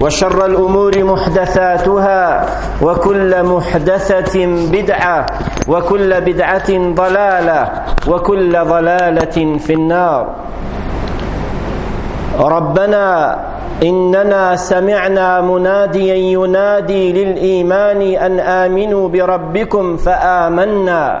وشر الأمور محدثاتها وكل محدثة بدعة وكل بدعة ضلالة وكل ضلالة في النار ربنا إننا سمعنا مناديا ينادي للإيمان أن آمنوا بربكم فآمنا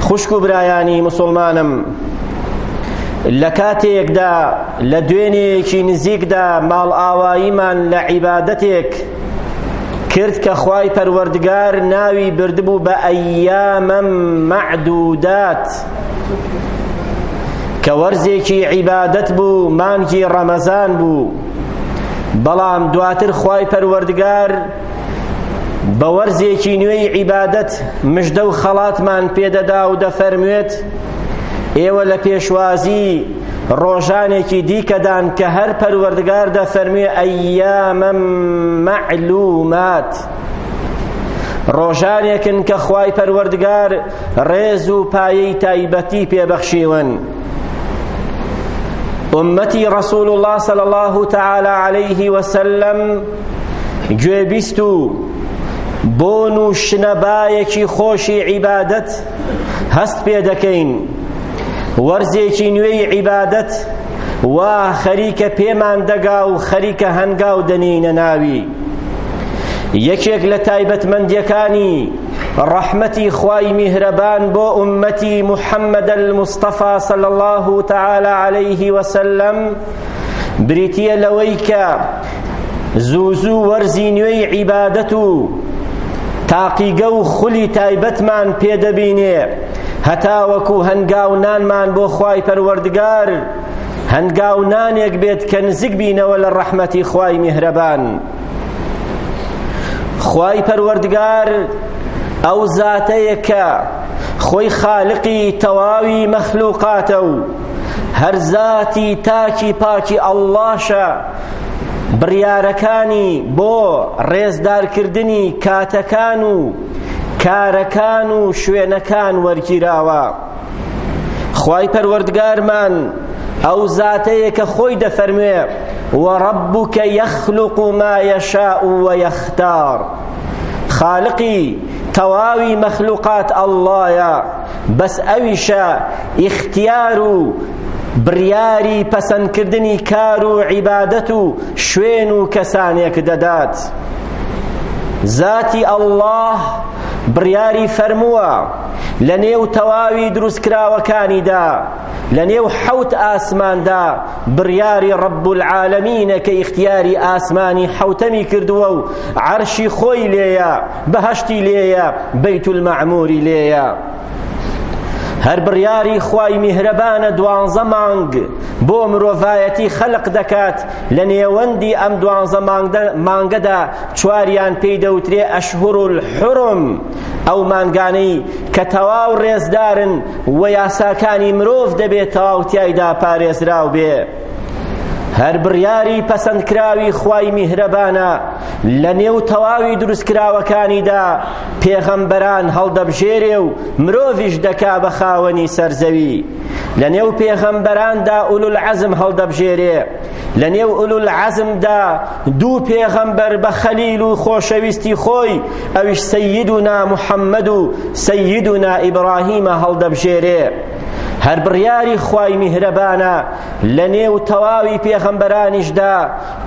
خوشک و برایانی مسلمانم لە کاتێکدا لە دوێنێکی نزیکدا ماڵئاواییمان لە عیبادەتێک کرد کە خوای پەروەردگار ناوی بردبوو بە ئەیامەم مەعدودات کە وەرزێکی عیبادەت بوو مانگی ڕەمەزان بوو بەڵام دواتر خوای پەروەردگار بە وەرزێکی نوێی عیبادەت مژدە و خەڵاتمان پێدەدا و دەفەرموێت ئێوە لە پێشوازی ڕۆژانێکی دیکەدان کە هەر پەروەردگار دەفەرموێ ئەیامە مەعلومات ڕۆژانێکن کە خوای پەروەردگار ڕێز و پایەی تایبەتی پێبەخشیون ئومەتی ڕسول الله صلی الله تعالی عليه وسلم گوێبیست و بۆن و شنەبایەکی خۆشی عیبادەت هەست پێ دەکەین وەرزێکی نوێی عیبادەت وا خەریکە پێمان دەگا و خەریکە هەنگاو دەنینە ناوی یەکێک لە تایبەتمەندیەکانی ڕەحمەتی خوای میهرەبان بۆ ئومەتی محەممەد المستەفا صلی الله تعالی عليه وسلم بریتیە لەوەی کە زوو زوو وەرزی نوێی عیبادەت و تاقیگە و خولی تایبەتمان پێ دەبینێ هەتاوەکو هەنگاو نانمان بۆ خوای پەروەردگار هەنگاو نانێک بێت کە نزیک بینەوە لە ڕەحمەتی خوای میهرەبان خوای پەروەردگار ئەو زاتەیە کە خۆی خالقی تەواوی مەخلوقاتە و هەر زاتی تاکی پاکی ئەڵڵاشە بڕیارەکانی بۆ ڕێزدارکردنی کاتەکان و کارەکان و شوێنەکان وەرگیراوە خوای پەروەردگارمان ئەو زاتەیە کە خۆی دەفەرموێ وەڕەبووک یەخلق ما یەشاء وەیەختار خالقی تەواوی مەخلوقات ئەڵڵایە بەس ئەویشە ئیختیار و بڕیاری پەسەندکردنی کار و عیبادەت و شوێن و کەسانێک دەدات ذاتی ئەڵڵاه بڕیاری فەرمووە لە نێو تەواوی دروستکراوەکانیدا لە نێو حەوت ئاسماندا بڕیاری ڕب العالمینە کە ئیختیاری ئاسمانی حەوتەمی کردووە و عەرشی خۆی لێیە بەهەشتی لێیە بەیت المەعموری لێیە هەر بڕیاری خوای میهرەبانە دوانزە مانگ بۆ مرۆڤایەتی خەلق دەکات لە نێوەندی ئەم دوانزە مانگەدا چواریان پێی دەوترێ ئەشهور الحرم ئەو مانگانەی کە تەواو ڕێزدارن و یاساکانی مرۆڤ دەبێت تەواو تیایدا پارێزراو بێ هەر بڕیاری پەسەندکراوی خوای میهرەبانە لە نێو تەواوی دروستکراوەکانیدا پێغەمبەران هەڵدەبژێرێ و مرۆڤیش دەکا بە خاوەنی سەرزەوی لە نێو پێغەمبەراندا ئولول عەزم هەڵدەبژێرێ لە نێو ئولول عەزمدا دوو پێغەمبەر بە خەلیل و خۆشەویستی خۆی ئەویش سەیدنا محەممەد و سەیدنا ئیبراهیمە هەڵدەبژێرێ هەر بڕیاری خوای میهرەبانە لە نێو تەواوی پێغەمبەرانیشدا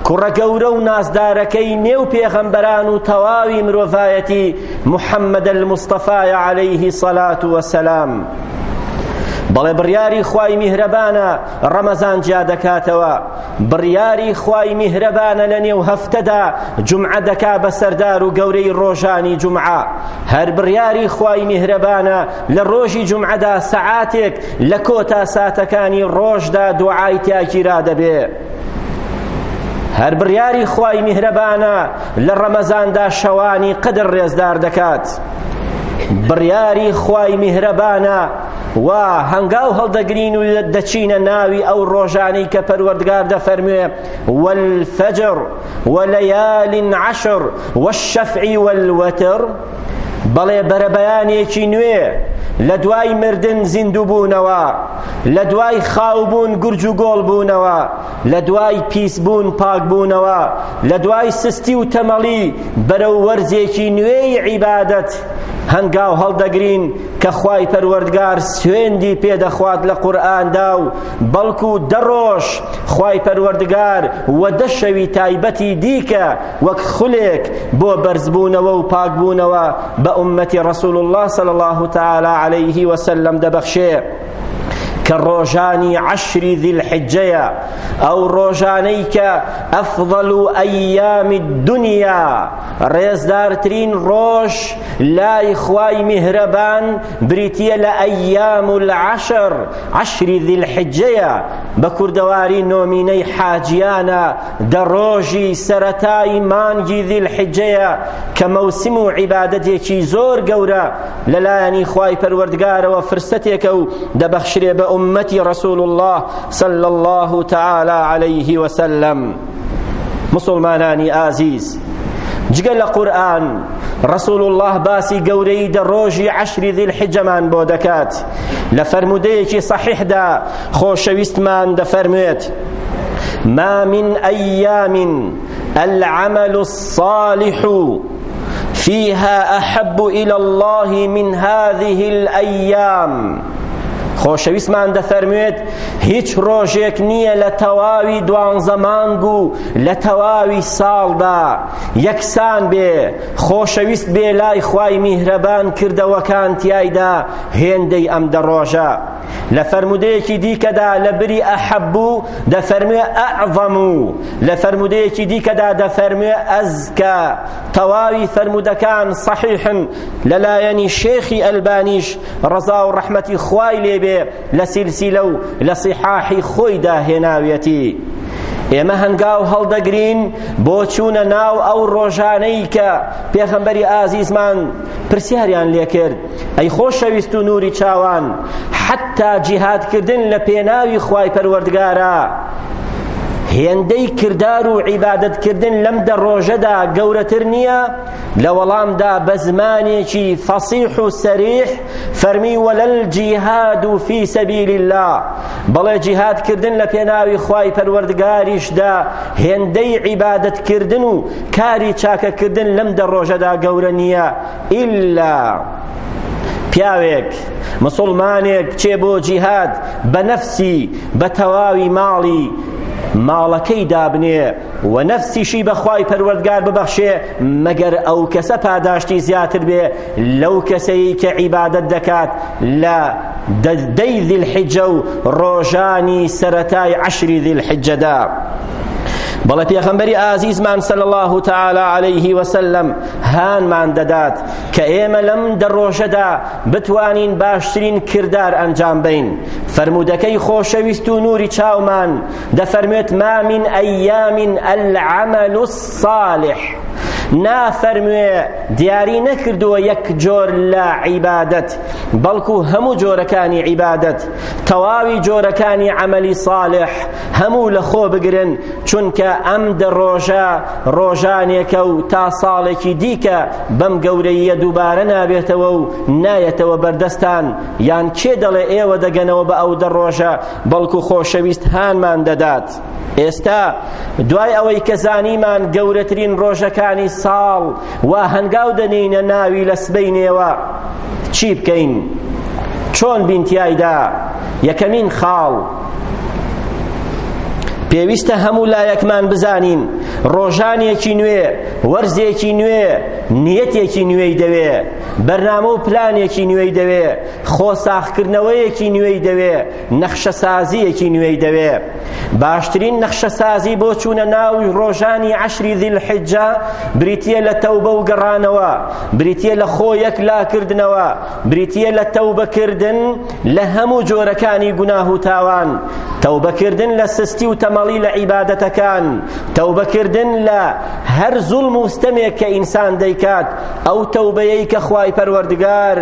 کوڕە گەورە و نازدارەکەی نێو پێغەمبەران و تەواوی مرۆڤایەتی محەممەد المستەفای عەلەیهی سەلات وەسەلام بەڵێ بڕیاری خوای میهرەبانە ڕەمەزان جیا دەکاتەوە بڕیاری خوای میهرەبانە لە نێو هەفتەدا جمعە دەکا بە سەردار و گەورەی ڕۆژانی جمعە هەر بڕیاری خوای میهرەبانە لە ڕۆژی جومعەدا سەعاتێک لە کۆتا ساتەکانی ڕۆژدا دوعای تیاگیرا دەبێ هەر بڕیاری خوای میهرەبانە لە ڕەمەزاندا شەوانی قەدر ڕێزدار دەکات بڕیاری خوای میهرەبانە و هەنگاو هەڵدەگرین و دەچینە ناوی ئەو ڕۆژانەی کە پەروەردگار دەفەرموێ والفجر وليال عشر والشفع والوتر بەڵێ بەرەبەیانێکی نوێ لە دوای مردن زیندووبوونەوە لە دوای خاوبوون گورج و گۆڵ بوونەوە لە دوای پیسبوون پاکبوونەوە لە دوای سستی و تەمەڵی بەرەو وەرزێکی نوێی عیبادەت هەنگاو هەڵدەگرین کە خوای پەروەردگار سوێندی پێدەخوات لە قورئاندا و بەڵکو دەڕۆژ خوای پەروەردگار و دەشەوی تایبەتی دیکە وەک خولێک بۆ بەرزبوونەوە و پاکبوونەوە بە ئومەتی ڕسول الله صلی الله تعالی عليه وسلم دەبەخشێ کە ڕۆژانی عشری ذی الحجەیە ئەو ڕۆژانەی کە ئەفضل و ئەیامی دنیا ڕێزدارترین ڕۆژ لای خوای میهرەبان بریتیە لە ئەیام العشر عشری ذی الحجەیە بە کوردەواری نۆمینەی حاجیانە دە ڕۆژی سەرەتای مانگی ذی الحجەیە کە مەوسم و عیبادەتێکی زۆر گەورە لەلایەنی خوای پەروەردگارەوە فرسەتێکە و دەبەخشرێ بە ئوممەتی ڕەسول الله صلی الله تعالی علیه وسلم مسلمانانی ئازیز جگە لە قورآن رسول الله باسی گەورەی دە ڕۆژی عشری ذی الحجەمان بۆ دەکات لە فەرمودەیەکی صحیحدا خۆشەویستمان دەفەرموێت ما من أيام العمل الصالح فيها أحب إلى الله من هذه الأيام خۆشەویستمان دەفەرموێت هیچ ڕۆژێک نییە لە تەواوی دوانزە مانگ و لە تەواوی ساڵدا یەکسان بێ خۆشەویست بێ لای خوای میهرەبان کردەوەکان تیایدا هێندەی ئەم دە ڕۆژە لە فەرمودەیەکی دیکەدا لە بری ئەحەبو دەفەرموێ ئەعظەمو لە فەرمودەیەکی دیکەدا دەفەرموێ ئەزکا تەواوی فەرمودەکان صحیحن لەلایەنی شێخی ئەلبانیش ڕەزا و ڕەحمەتی خوای لێبێ لە سیلسیلە و لە صحاحی خۆیدا هێناویەتی ئێمە هەنگاو هەڵدەگرین بۆ چوونە ناو ئەو ڕۆژانەی کە پێخەمبەری ئازیزمان پرسیاریان لێکرد ئەی خۆشەویست و نوری چاوان حەتا جیهادکردن لە پێناوی خوای پەروەردگارە هێندەی کردار و عیبادەتکردن لەم دە ڕۆژەدا گەورەتر نییە لە وەڵامدا بە زمانێکی فەسیح و سەریح فەرمی وەلەل جیهاد و فی سەبیل الله بەڵێ جیهادکردن لە پێناوی خوای پەروەردگاریشدا هێندەی عیبادەتکردن و کاری چاکەکردن لەم دە ڕۆژەدا گەورە نییە ئیلا پیاوێک مسلمانێک بچێ بۆ جیهاد بە نەفسی بە تەواوی ماڵی ماڵەکەی دابنێ و نەفسیشی بەخوای پەروەردگار ببەخشێ مەگەر ئەو کەسە پاداشتی زیاتر بێ لەو کەسەی کە عیبادەت دەکات لە دەی ذی الحجە و ڕۆژانی سەرەتای عەشری ذی الحجەدا بەڵێ پێغەمبەری ئازیزمان صلی الله تعالی علیه وسلم هانمان دەدات کە ئێمە لەم دە ڕۆژەدا بتوانین باشترین کردار ئەنجام بین فەرمودەکەی خۆشەویست و نوری چاومان دەفەرموێت ما من ئەیامین العمل الصالح نافەرموێ دیاری نەکردووە یەک جۆر لە عیبادەت بەڵکو هەموو جۆرەکانی عیبادەت تەواوی جۆرەکانی عملی صالح هەموو لە خۆ بگرن چونکە ئەم دە ڕۆژە ڕۆژانێکە و تا ساڵێکی دیکە بەم گەورەییە دووبارە نابێتەوە و نایەتەوە بەردەستان یان کێ دەڵێ ئێوە دەگەنەوە بە ئەو دە ڕۆژە بەڵکو خۆشەویست هانمان دەدات ئێستا دوای ئەوەی کە زانیمان گەورەترین ڕۆژەکانی ساڵ و هەنگاو دەنینە ناوی لە سبەینێوە چی بکەین چۆن بینتیایدا یەکەمین خاڵ پێویستە هەموو لایەکمان بزانین ڕۆژانێکی نوێ وەرزێکی نوێ نیەتێکی نوێی دەوێ بەرنامە و پلانێکی نوێی دەوێ خۆ ساخکردنەوەیەکی نوێی دەوێ نەخشەسازیەکی نوێی دەوێ باشترین نەخشەسازی بۆ چوونە ناوی ڕۆژانی عشری ذیل حجە بریتە لە تەوبە و گەڕانەوە بریتە لە خۆ یەک لاکردنەوە بریتە لە تەوبەکردن لە هەموو جۆرەکانی گوناه و تاوان تەوبەکردن لە سستی و تەمەڵی لە عیبادەتەکان تەوبەکردن لە هەر زوڵم و ستەمێک کە ئینسان دەیکات ئەو تەوبەیەی کە خوای پەروەردگار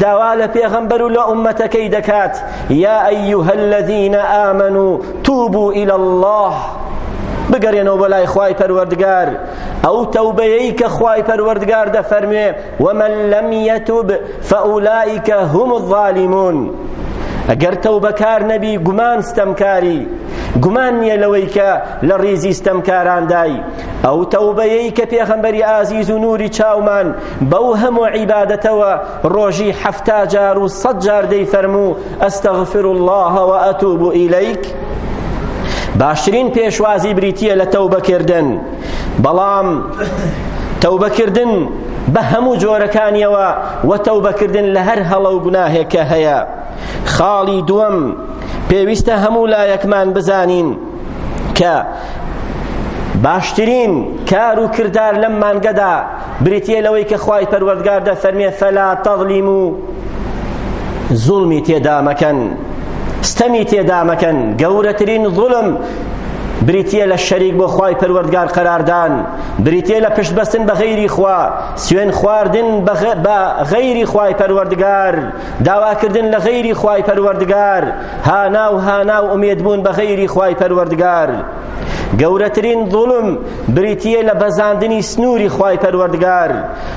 داوا لە پێغەمبەر و لە ئومەتەکەی دەکات یا ئەیها الذین ئامنوا توبوا الی الله بگەرێنەوە بۆ لای خوای پەروەردگار ئەو تەوبەیەی کە خوای پەروەردگار دەفەرموێ ومن لم يتب فأولئك هم الظالمون ئەگەر تەوبەکار نەبی گومان ستەمکاری گومان نییە لەوەی کە لە ڕیزی ستەمکاراندای ئەو تەوبەیەی کە پێغەمبەری ئازیز و نوری چاومان بەو هەموو عیبادەتەوە ڕۆژی حەفتا جار و سەد جار دەیفەرموو ئەستەغفر الله وئەتوب ئیلیک باشترین پێشوازی بریتییە لە تەوبەکردن بەڵام تەوبەکردن بە هەموو جۆرەکانیەوە و تەوبەکردن لە هەر هەڵە و گوناهێکە هەیە خاڵی دووەم پێویستە هەموو لایەکمان بزانین کە باشترین کار و کردار لەم مانگەدا بریتیە لەوەی کە خوای پەروەردگار دەفەرمێ فەلا تەظلیم و زوڵمی تێدا مەکەن ستەمی تێدا مەکەن گەورەترین زوڵم بریتیە لە شەریک بۆ خوای پەروەردگار قەراردان بریتیە لە پشتبەستن بە غەیری خوا سوێن خواردن بە غەیری خوای پەروەردگار داواکردن لە غەیری خوای پەروەردگار هانا و هانا و ئومێدبوون بە غەیری خوای پەروەردگار گەورەترین ظلم بریتیە لە بەزاندنی سنووری خوای پەروەردگار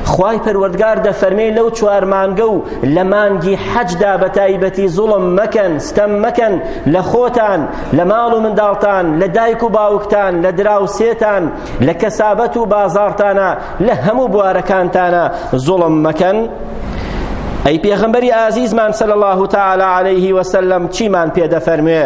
خوای پەروەردگار دەفەرمێ لەو چوار مانگە و لە مانگی حەجدا بە تایبەتی زوڵم مەکەن ستەم مەکەن لە خۆتان لە ماڵ و منداڵتان لە دایک و باوکتان لە دراوسێتان لە کەسابەت و بازارتانە لە هەموو بوارەکانتانە زوڵم مەکەن ئەی پێغەمبەری ئازیزمان صلی الله تعالی علیه وسلم چیمان پێ دەفەرموێ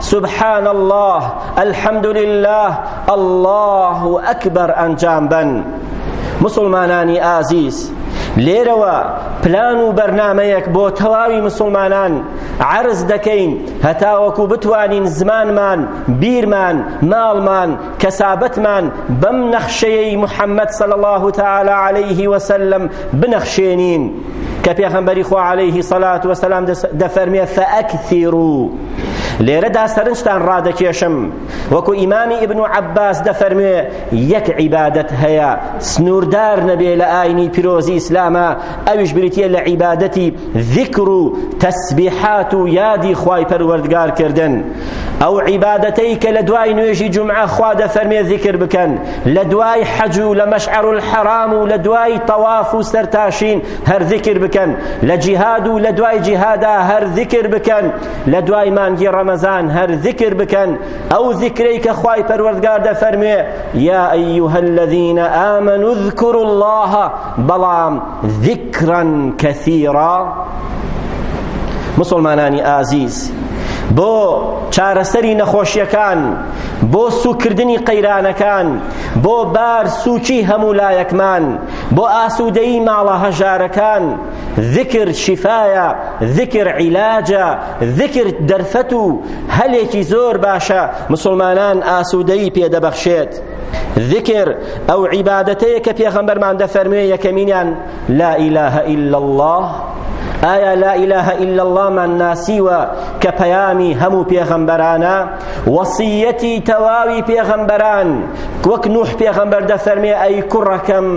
سبحان اللە، الحمد للە، اللە اکبر ئەنجام بەن. موسڵمانانی ئازیز لێرەوە پلان و بەرنمەیەک بۆ تەواوی مسلمانان عرض دەکەین هەتاوەکو بتوانین زمانمان بیرمان ماڵمان کەسابەتمان بەم نەخشەیەی محەممەد صلى الله تعالى عليه وسلم بنەخشێنین کە پێغەمبەری خوا عليه سەلات وسلام دەفەرمێ فەئەکثیرو لێرەدا سەرنجتان ڕادەکێشم وەکو ئیمامی ئیبن و عەباس دەفەرموێ یەک عیبادەت هەیە سنووردار نەبێ لە ئاینی پیرۆزی ئیسلامە ئەویش بریتیە لە عیبادەتی ذیکر و تەسبیحات و یادی خوای پەروەردگار کردن ئەو عیبادەتەی کە لە دوای نوێژی جمعە خوا دەفەرمێ ذیکر بکەن لە دوای حەج و لە مەشعر الحرام و لە دوای تەواف و سەرتاشین هەر ذیکر بکەن لە جیهاد و لە دوای جیهادا هەر ذیکر بکەن لە دوای مانگی ڕەمەزان هەر ذیکر بکەن ئەو ذیکرەی کە خوای پەروەردگار دەفەرموێ یا ئەیها الذین آمنوا اذکروا الله بەڵام ذیکرا کەثیرا مسلمانانی ئازیز بۆ چارەسەری نەخۆشیەکان بۆ سوکردنی قەیرانەکان بۆ بار سوچی هەموو لایەکمان بۆ ئاسوودەیی ماڵە هەژارەکان ذکر شیفایە ذکر عیلاجە ذکر دەرفەت و هەلێکی زۆر باشە مسلمانان ئاسوودەیی پێدەبەخشێت ذکر ئەو عیبادەتەیە کە پێغەمبەرمان دەفەرموێ یەکەمینیان لا إله إلا الله ئایا لا إله إلا الله من ناسیوە کە پەیامی هەموو پێغەمبەرانە وەسیەتی تەواوی پێغەمبەران وەک نوح پێغەمبەر دەفەرمێ ئەی کوڕەکەم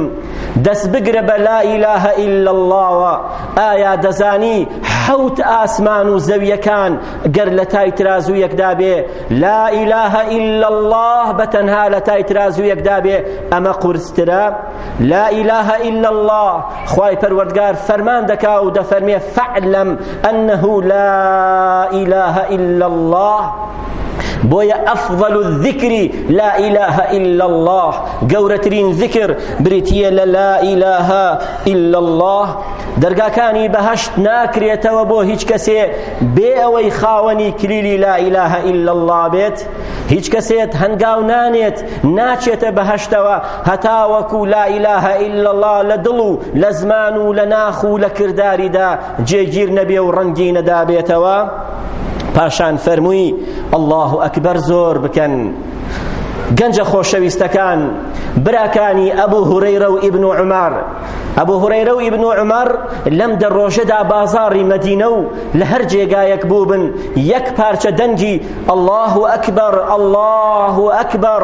دەست بگرە بە لا ئیلاهە ئیلا اللەوە ئایا دەزانی حەوت ئاسمان و زەویەکان گەر لە تای ترازو یەکدا بێ لا ئیلاهە ئیلا اللە بە تەنها لە تای ترازو یەکدا بێ ئەمە قورسترە لا إله إلا الله خوای پەروەردگار فەرمان دەکا و دەفەرمێ فعلم أنه لا إله إلا الله بۆیە ئەفضل الذکری لا إله إلا الله گەورەترین ذکر بریتیە لە لا إله إلا الله دەرگاکانی بەهشت ناکرێتەوە بۆ هیچ کەسێ بێ ئەوەی خاوەنی کلیلی لا إله إلا الله بێت هیچ کەسێت هەنگاو نانێت ناچێتە بەهشتەوە هەتاوەکو لا ئیلاهە ئیلا اللە لە دڵ و لە زمان و لە ناخ و لە کرداریدا جێگیر نەبێ و ڕەنگی نەدابێتەوە پاشان فەرمووی ئەڵڵاه ئەکبەر زۆر بکەن گەنجە خۆشەویستەکان براکانی ئەبوو هورەیرە و ئیبن و عمار ئەبوو هورەیرە و ئیبن و عمار لەم دە ڕۆژەدا بازاڕی مەدینە و لە هەر جێگایەک بووبن یەک پارچە دەنگی ئەڵڵاه ئەکبەر ئەڵڵاه ئەکبەر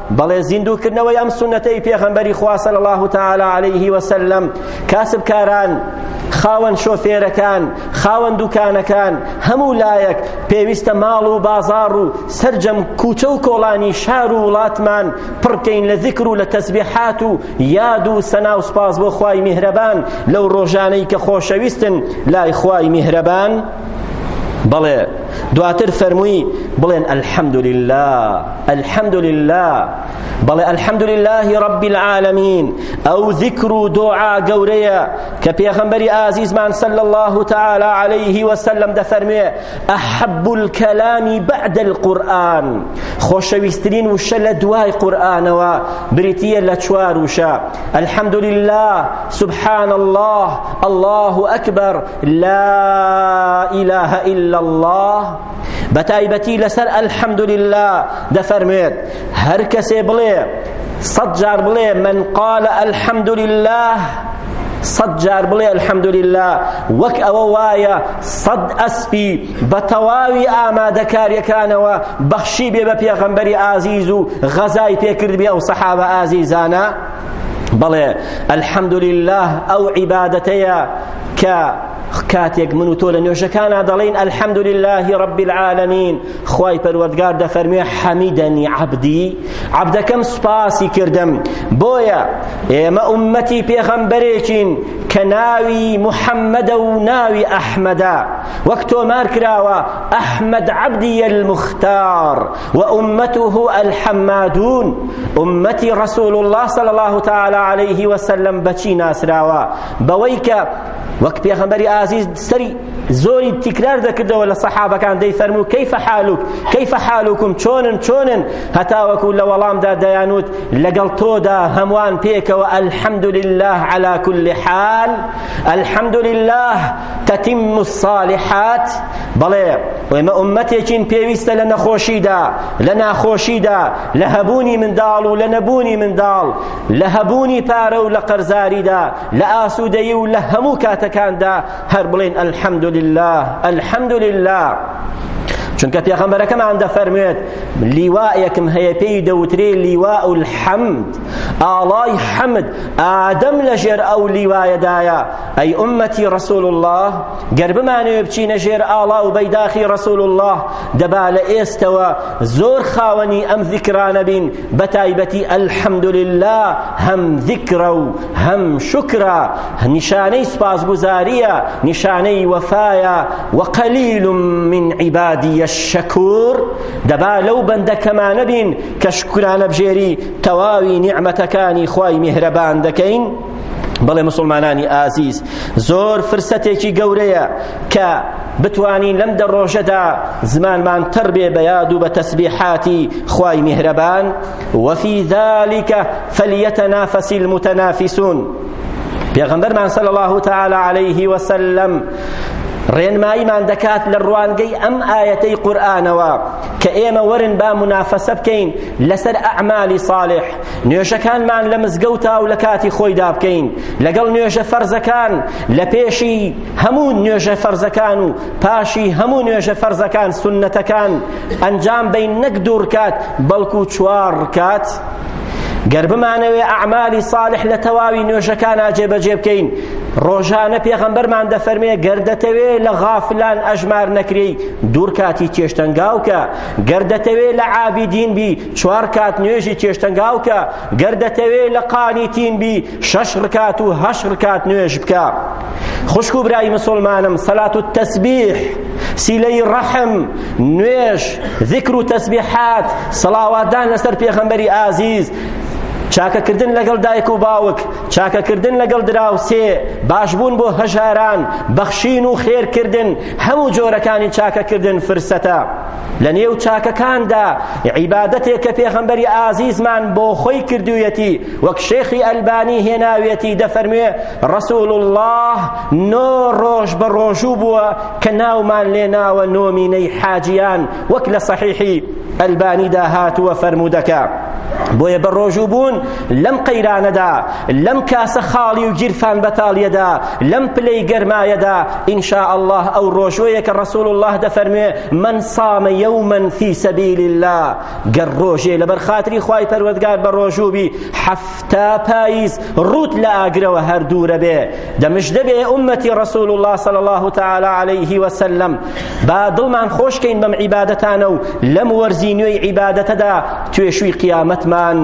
بەڵێ زیندووکردنەوەی ئەم سونەتەی پێغەمبەری خوا صلی الله تعالی علیه وسلم کاسبکاران خاوەن شۆفێرەکان خاوەن دوکانەکان هەموو لایەک پێویستە ماڵ و بازار و سرجەم کوچە و کۆڵانی شار و وڵاتمان پڕکەین لە ذکر و لە تەسبیحات و یاد و سەنا و سپاس بۆ خوای میهرەبان لەو ڕۆژانەی کە خۆشەویستن لای خوای میهرەبان بەڵێ دواتر فەرمووی بڵێن الحمد لله الحمد لله بەڵێ الحمد لله رب العالمین ئەو ذکر و دعا گەورەیە کە پێغەمبەری ئازیزمان صلی الله تعالی عليه وسلم دەفەرموێ احب الكلام بعد القرآن خۆشەویسترین وشە لە دوای قورئانەوە بریتیە لە چوار وشە الحمد لله سبحان الله الله اکبر لا إله إلا الله بەتایبەتی لەسەر الحمد لله دەفەرموێت هەر کەسێ بڵێ صد جار بڵێ من قال الحمد لله صد جار بڵێ الحمد لله وەک ئەوە وایە صد ئەسپی بە تەواوی ئامادەکاریەکانەوە بەخشی بێ بە پێغەمبەری ئازیز و غەزای پێکرد بێ ئەو سەحابە ئازیزانە بڵێ الحمد لله ئەو عیبادەتەیە کە کاتێک من و تۆ لە نوێژەکانا دەڵێن الحمد لله رب العالمین خوای پەروەردگار دەفەرموێ حەمیدەنی عەبدی عەبدەکەم سوپاسی کردم بۆیە ئێمە ئومەتی پێغەمبەرێکین کە ناوی محەممەدە و ناوی ئەحمەدە وەک تۆمار کراوە ئەحمەد عەبدی المختار و ئومەته الحمادون ئومەتی رسول الله صلی الله تعالی عليه وسلم بەچی ناسراوە بەوەی کە وەک پێغەمبەری ئازیز سەری زۆری تکرار دەکردەوە لە سەحابەکان دەیفەرموو کەیفە حالوک کەیفە حالوکم چۆنن چۆنن هەتاوەکو لە وەڵامدا دەیانوت لەگەڵ تۆدا هەمووان پێکەوە الحمد لله على كل حال الحمد لله تتم الصالحات بەڵێ ئێمە ئومەتێکین پێویستە لە نەخۆشیدا لە ناخۆشیدا لە هەبوونی منداڵ و لە نەبوونی منداڵ لە هەبوونی پارە و لە قەرزاریدا لە ئاسوودەیی و لە هەموو کاتەکاندا هەر بڵێن الحمدللە الحمدللە چونکە پێغەمبەرەکەمان دەفەرموێت لیوائێکم هەیە پێی دەوترێ لیوا الحەمد ئاڵای حەمد ئادەم لەژێر ئەو لیوایەدایە ئەی ئومەتی ڕسول الله گەر بمانەوێ بچینە ژێر ئاڵا و بەیداخی ڕسول الله دەبا لە ئێستەوە زۆر خاوەنی ئەم ذیکرانە بین بەتایبەتی الحمدللە هەم ذیکرە و هەم شوکرە نیشانەی سوپاسگوزاریە نیشانەی وەفایە وقلیل من عبادی الشکور دەبا لەو بەندە کەمانە بین کە شکرانە بژێری تەواوی نیعمەتەکانی خوای میهرەبان دەکەین بەڵێ مسلمانانی ئازیز زۆر فرسەتێکی گەورەیە کە بتوانین لەم دە ڕۆژەدا زمانمان تەڕ بێ بە یاد و بە تەسبیحاتی خوای میهرەبان وەفی ذلکە فەلیەتەنافەسی المتنافسون پێغەمبەرمان صلی الله تعالی علیه وسلم ڕێنماییمان دەکات لە ڕوانگەی ئەم ئاەتەی قورآانەوە کە ئێمە وەرن با منافەسە بکەین لەسەر ئەعمالی صالح نوێژەکانمان لە مزگەوتا و لە کاتی خۆیدا بکەین لەگەڵ نوێژە فەرزەکان لە پێشی هەموو نوێژە فەرزەکان و پاشی هەموو نوێژە فەرزەکان سنەتەکان ئەنجام بین نەک دوو ڕکات بەڵکو چوار ڕکات گەر بمانەوێ ئەعمالی صالح لە تەواوی نوێژەکانا جێبەجێ بکەین ڕۆژانە پێغەمبەرمان دەفەرمێ گەر دەتەوێ لە غافلان ئەژمار نەکرێی دوور کاتی چێشتەنگاوکە گەر دەتەوێ لە عابیدین بی چوار کات نوێژی چێشتەنگاو کە گەر دەتەوێ لە قانی تین بی شەش ڕکات و هەشت ڕکات نوێژ بکە خوشک و برای مسلمانم سەلات و تەسبیح سیلەی ڕەحم نوێژ ذکر و تەسبیحات سەڵاواتدان لەسەر پێخەمبەری ئازیز چاکەکردن لەگەڵ دایک و باوک چاکەکردن لەگەڵ دراوسێ باشبوون بۆ هەژاران بەخشین و خێرکردن هەموو جۆرەکانی چاکەکردن فرسەتە لە نێو چاکەکاندا عیبادەتێک کە پێغەمبەری ئازیزمان بۆ خۆی کردوویەتی وەک شێخی ئەلبانی هێناوێتی دەفەرموێ ڕسول الله نۆ ڕۆژ بە ڕۆژوو بووە کە ناومان لێناوە نۆمینەی حاجیان وەک لە صحیحی ئەلبانیدا هاتووە فەرموودەکە بۆیە بە ڕۆژوو بوون لەم قەیرانەدا لەم کاسە خاڵی و گیرفان بەتاڵیەدا لەم پلەی گەرمایەدا ان شاء الله ئەو ڕۆژۆیە کە ڕسول الله دەفەرموێ من صام یوما فی سبیل الله گەر ڕۆژێ لەبەر خاتری خوای پەروەردگار بە ڕۆژوو بی حەفتا پاییز ڕوت لە ئاگرەوە هەر دوورە بێ دەمش دەبێ ئومەتی ڕسول الله صلی الله تعالی عليه وسلم با دڵمان خۆشکەین بەم عیبادەتانە و لەم وەرزی نوێی عیبادەتەدا توێشووی قیامەتمان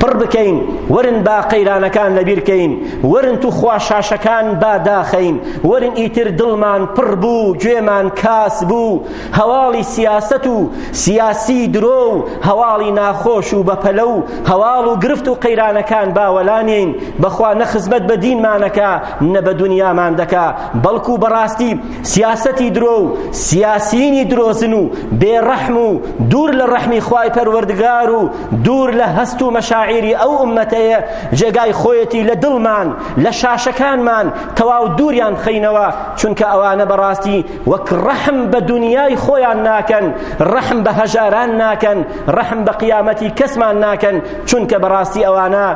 پڕ بکەین ورن با قەیرانەکان لەبیرکەین وەرن توخوا شاشەکان با داخەین وەرن ئیتر دڵمان پڕ بوو گوێمان کاس بوو هەواڵی سیاسەت و سیاسی درۆ و هەواڵی ناخۆش و بەپەلە و هەواڵ و گرفت و قەیرانەکان باوەلانین بەخوا نە خزمەت بە دینمانەکە نە بە دنیامان دەکا بەڵکو بەڕاستی سیاسەتی درۆ و سیاسیینی درۆزن و بێڕەحم و دوور لە ڕەحمی خوای پەروەردگار و دوور لە هەست و مەشاعیری ئەو ئومەتەیە جێگای خۆیەتی لە دڵمان لە شاشەکانمان تەواو دووریان خەینەوە چونکە ئەوانە بەڕاستی وەک ڕەحم بە دنیای خۆیان ناکەن ڕەحم بە هەژاران ناکەن ڕەحم بە قیامەتی کەسمان ناکەن چونکە بەڕاستی ئەوانە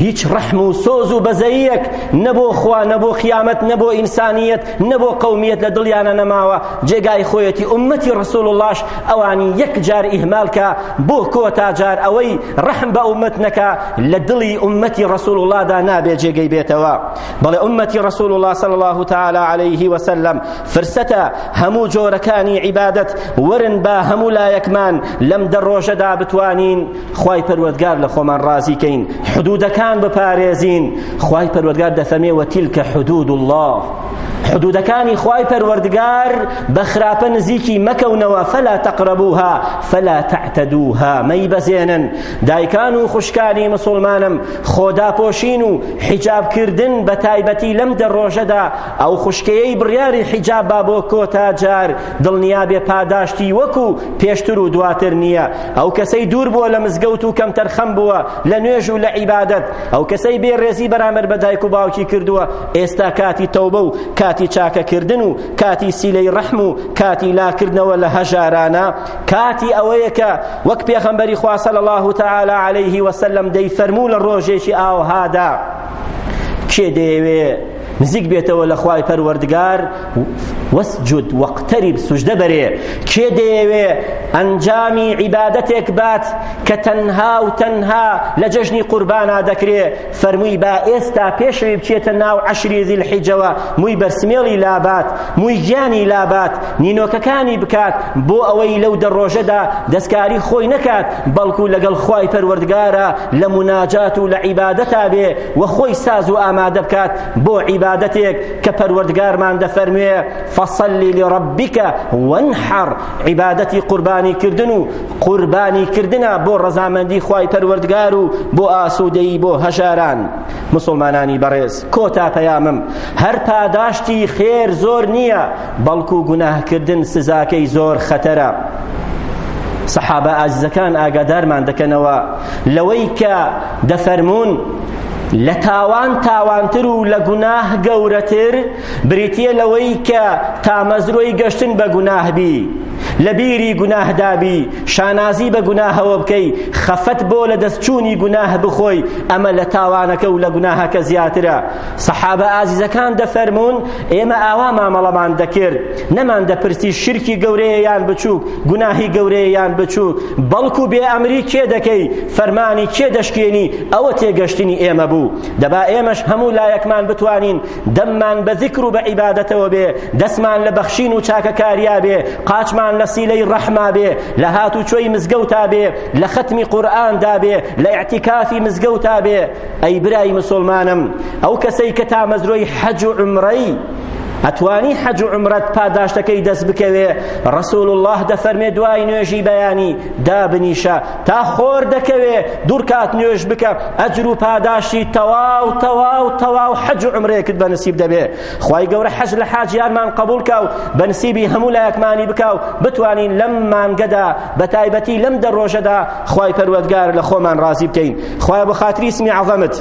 هیچ ڕەحم و سۆز و بەزەیەک نە بۆ خوا نە بۆ قیامەت نە بۆ ئینسانیەت نە بۆ قەومیەت لە دڵیانە نەماوە جێگای خۆیەتی ئومەتی ڕسول اللهش ئەوانی یەک جار ئیهمالکە بۆ کۆتا جار ئەوەی ڕەحم بە ئومەت نەکە لە دڵی ئومەتی ڕسول اللهدا نابێ جێگەی بێتەوە بەڵێ ئومەتی ڕسول الله صلی الله تعالی عليه وسلم فرسەتە هەموو جۆرەکانی عیبادەت ورن بە هەموو لایەکمان لەم دە ڕۆژەدا بتوانین خوای پەروەردگار لە خۆمان ڕازی کەین حدودەکان بپارێزین خوای پەروەردگار دەفەمێ وە تیلکە حدود الله حدودەکانی خوای پەروەردگار بە خراپە نزیکی مەکەونەوە فلا تقربوها فلا تعتدوها مەیبەزێنن دایکان و خوشکانی مسلمانم خۆداپۆشین و حیجابکردن بە تایبەتی لەم دە ڕۆژەدا ئەو خوشکەیەی بڕیاری حیجاب با بۆ کۆتا جار دڵنیابێ پاداشتی وەکو پێشتر و دواتر نییە ئەو کەسەی دوور بووە لە مزگەوت و کەمتەرخەم بووە لە نوێژ و لە عیبادەت ئەو کەسەی بێ ڕێزی بەرامبەر بە دایک و باوکی کردووە ئێستا کاتی تەوبە و کاتی چاکەکردن و کاتی سیلەی ڕەحم و کاتی لاکردنەوە لە هەژارانە کاتی ئەوەیە کە وەک پێغەمبەری خوا صلی الله تعالی علیه وسلم دەیفەرموو لە ڕۆژێکی ئاوهادا کێ دەیەوێ نزیک بێتەوە لە خوای پەروەردگار وەسجود وەقتەریب سوژدە بەرێ کێ دەیەوێ ئەنجامی عیبادەتێک بات کە تەنها و تەنها لە جەژنی قوربانا دەکرێ فەرمووی با ئێستا پێشەوی بچێتە ناو عەشری ذی الحجەوە مووی بەرسمێڵی لابات مووی گیانی لابات نینۆکەکانی بکات بۆ ئەوەی لەو دە ڕۆژەدا دەستکاری خۆی نەکات بەڵکو لەگەڵ خوای پەروەردگارە لە مناجات و لە عیبادەتا بێ و خۆی ساز و ئامادە بکات بۆ عیبادەتێک کە پەروەردگارمان دەفەرموێ فەصلی لربکە وەنحەڕ عیبادەتی قوربانی کردن و قوربانی کردنە بۆ ڕەزامەندی خوای پەروەردگار و بۆ ئاسوودەیی بۆ هەژاران مسلمانانی بەڕێز کۆتا پەیامم هەر پاداشتی خێر زۆر نییە بەڵکو گوناهکردن سزاکەی زۆر خەتەرە سەحابە ئازیزەکان ئاگادارمان دەکەنەوە لەوەی کە دەفەرموون، لە تاوان تاوانتر و لە گوناه گەورەتر بریتییە لەوەی کە تامەزرۆی گەشتن بە گوناه بی، لە بیری گوناهدا بی، شانازی بە گوناهەوە بکەی، خەفەت بۆ لە دەستچوونی گوناه بخۆی، ئەمە لە تاوانەکە و لە گوناهەکە زیاترە. سەحابە ئازیزەکان دەفەرموون، ئێمە ئاوا مامەڵەمان دەکرد. نەمان دەپرسی شرکی گەورەیە یان بچووک گوناهی گەورەیە یان بچووک بەڵکو بێ ئەمری کێ دەکەی فەرمانی کێ دەشکێنی ئەوە تێگەشتنی ئێمە بوو دەبا ئێمەش هەموو لایەکمان بتوانین دەممان بە ذکر و بە عیبادەتەوە بێ دەستمان لە بەخشین و چاکەکاریا بێ قاچمان لە سیلەی ڕەحما بێ لە هات و چۆی مزگەوتا بێ لە ختمی قورئاندا بێ لە اعتکافی مزگەوتا بێ ئەی برای مسلمانم ئەو کەسەی کە تامەزرۆی حەج و عمرەی ئەتوانی حەج و عمرەت پاداشتەکەی دەست بکەوێ رسول الله دەفەرمێ دوای نوێژی بەیانی دابنیشە تا خۆر دەکەوێ دوور کات نوێژ بکە ئەجر و پاداشتی تەواو تەواو تەواو حەج و عمرەیەکت بە نسیب دەبێ خوای گەورە حەج لە حاجیانمان قبول کا و بە نسیبی هەموو لایەکمانی بکا و بتوانین لەم مانگەدا بە تایبەتی لەم دە ڕۆژەدا خوای پەروەردگار لە خۆمان ڕازی بکەین خوای بە خاتری اسمی عەظەمت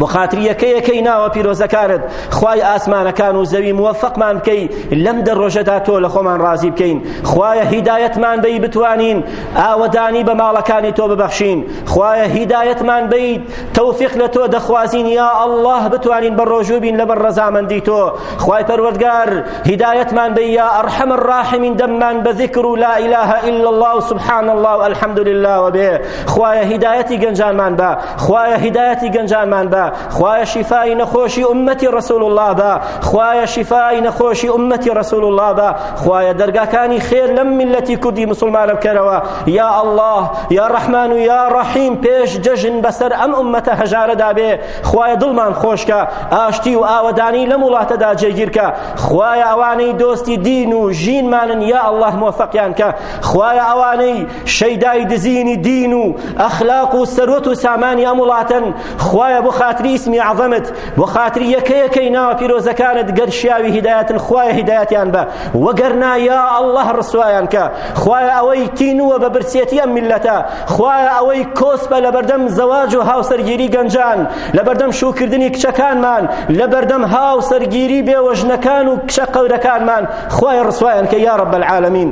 بۆ خاتری یەکە یەکەی ناوە پیرۆزەکانت خوای ئاسمانەکان و زەوی موەفەقمان بکەی لەم دە ڕۆژەدا تۆ لە خۆمان ڕازی بکەین خوایە هیدایەتمان بەی بتوانین ئاوەدانی بە ماڵەکانی تۆ ببەخشین خوایە هیدایەتمان بیت تەوفیق لە تۆ دەخوازین یا ئەڵڵاه بتوانین بە ڕۆژوو بین لەبەر ڕەزامەندی تۆ خوای پەروەردگار هیدایەتمان بی یا ئەرحەم الراحمین دەممان بە ذکر و لا إله إلا الله سبحان الله الحمد لله وبه خوایە هیدایەتی گەنجانمان بە خوایە هیدایەتی گەنجانمان بە خوایە شیفای نەخۆشی ئومەتی ڕسول الله بە خوایە شیفای نەخۆشی ئومەتی ڕسول الله بە خوایە دەرگاکانی خێر لەم میلەتی کوردی مسلمانە بکەرەوە یا الله یا ڕحمان و یا ڕحیم پێش جەژن بەسەر ئەم ئومەتە هەژارەدا بێ خوایە دڵمان خۆشکە ئاشتی و ئاوەدانی لەم وڵاتەدا جێگیرکە خوایە ئەوانەی دۆستی دین و ژینمانن یا الله مۆفەقیان کە خوایە ئەوانەی شەیدای دزینی دین و ئەخلاق و سەروەت و سامانی ئەم وڵاتن خوایە بۆ خاتری ئیسمی عەظەمت بۆ خاتری یەکە یەکەی ناوە پیرۆزەکانت گەر شیاوی هیدایەتن خوایە هیدایەتیان بە وەگەرنا یا ئەڵڵاه ڕسوایان کە خوایە ئەوەی تینووە بە برسیەتی ئەم میللەتە خوایە ئەوەی کۆسپە لە بەردەم زەواج و هاوسەرگیری گەنجان لە بەردەم شوکردنی کچەکانمان لە بەردەم هاوسەرگیری بێوەژنەکان و کچە قەورەکانمان خوایە ڕسوایان کە یا رب العالمین